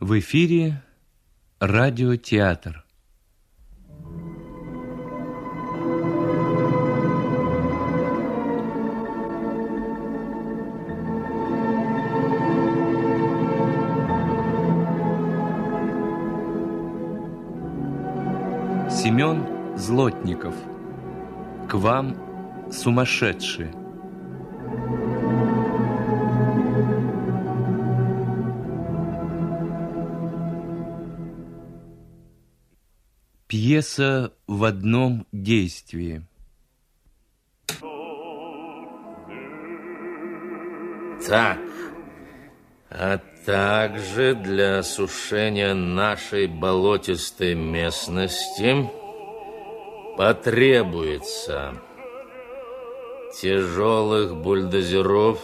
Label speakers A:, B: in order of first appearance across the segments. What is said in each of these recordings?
A: В эфире радиотеатр. Семен Злотников. К вам сумасшедшие. Пьеса в одном действии.
B: Так, а также для осушения нашей болотистой местности потребуется тяжелых бульдозеров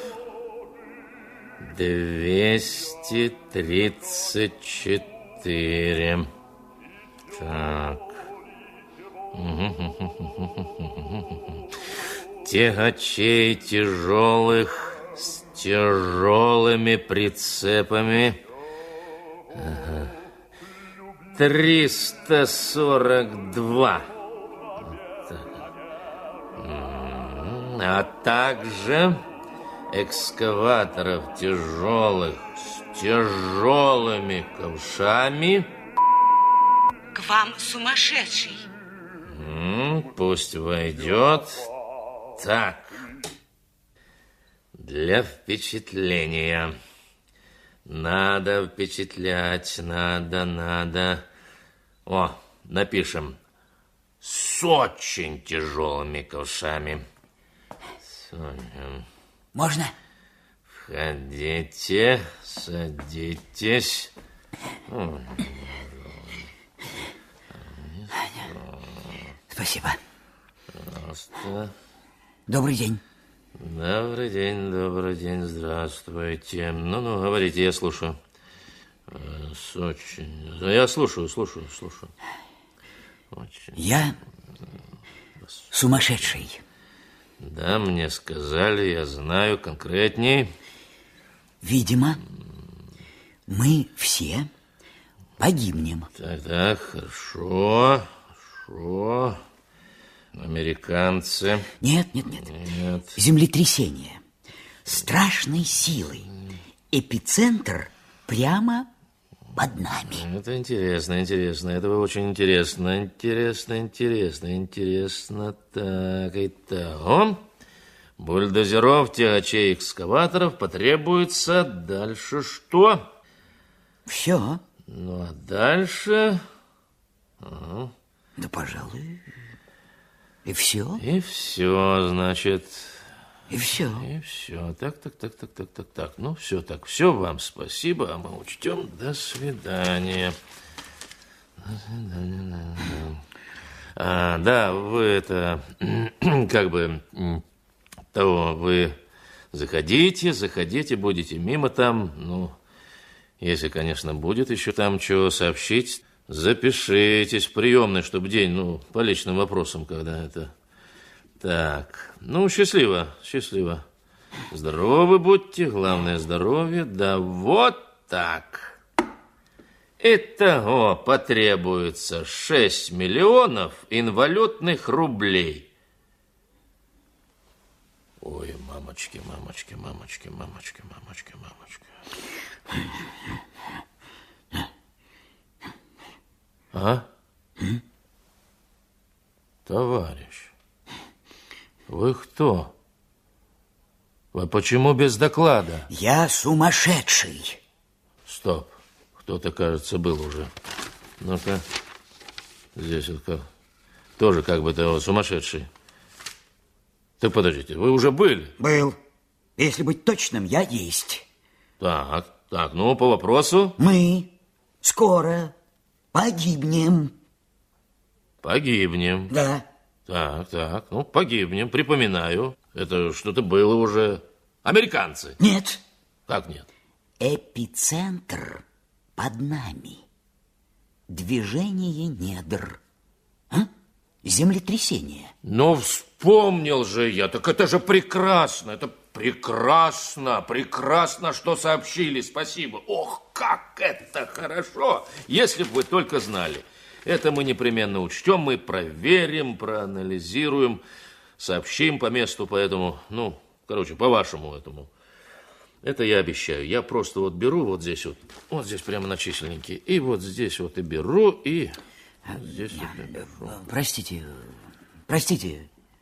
B: 234. Так. Тягачей тяжелых с тяжелыми прицепами. Ага. 342. А также экскаваторов тяжелых с тяжелыми ковшами.
C: К вам сумасшедший.
B: Пусть войдет. Так. Для впечатления. Надо впечатлять, надо, надо. О, напишем. С очень тяжелыми ковшами. Соня.
D: Можно?
B: Входите, садитесь.
D: Спасибо.
B: Пожалуйста.
D: Добрый день.
B: Добрый день, добрый день, здравствуйте. Ну-ну, говорите, я слушаю. Э, С очень... Я слушаю, слушаю, слушаю. Очень.
D: Я сумасшедший.
B: Да, мне сказали, я знаю конкретней.
D: Видимо, мы все погибнем.
B: Так, так, хорошо, хорошо. Американцы.
D: Нет, нет, нет.
B: Нет.
D: Землетрясение. Страшной силы. Эпицентр прямо под нами.
B: Это интересно, интересно. Это очень интересно. Интересно, интересно, интересно. Так, и так. О, бульдозеров, тягачей, экскаваторов потребуется дальше что?
D: Все.
B: Ну, а дальше...
D: Да, пожалуй, и все,
B: И все, значит...
D: и все.
B: И все. Так, так, так, так, так, так, так. Ну, все так. Все вам спасибо, а мы учтем. До свидания. До свидания. да, да. А, да, вы это, как бы, того, вы заходите, заходите, будете мимо там, ну, если, конечно, будет еще там что сообщить, запишитесь в приемной, чтобы день, ну, по личным вопросам, когда это... Так, ну, счастливо, счастливо. Здоровы будьте, главное здоровье, да вот так. Итого потребуется 6 миллионов инвалютных рублей. Ой, мамочки, мамочки, мамочки, мамочки, мамочки, мамочки. А? Товарищ, вы кто? Вы почему без доклада?
D: Я сумасшедший.
B: Стоп. Кто-то, кажется, был уже. Ну-ка. Здесь вот как. Тоже как бы того сумасшедший. Так подождите, вы уже были?
D: Был. Если быть точным, я есть.
B: Так, так, ну, по вопросу.
D: Мы скоро погибнем.
B: Погибнем.
D: Да.
B: Так, так, ну, погибнем, припоминаю. Это что-то было уже. Американцы.
D: Нет.
B: Как нет?
D: Эпицентр под нами. Движение недр. А? Землетрясение.
B: Но вспомнил же я, так это же прекрасно, это Прекрасно, прекрасно, что сообщили, спасибо. Ох, как это хорошо, если бы вы только знали. Это мы непременно учтем, мы проверим, проанализируем, сообщим по месту, поэтому, ну, короче, по вашему этому. Это я обещаю. Я просто вот беру вот здесь вот, вот здесь прямо на численнике, и вот здесь вот и беру, и здесь вот и беру.
D: Простите, простите,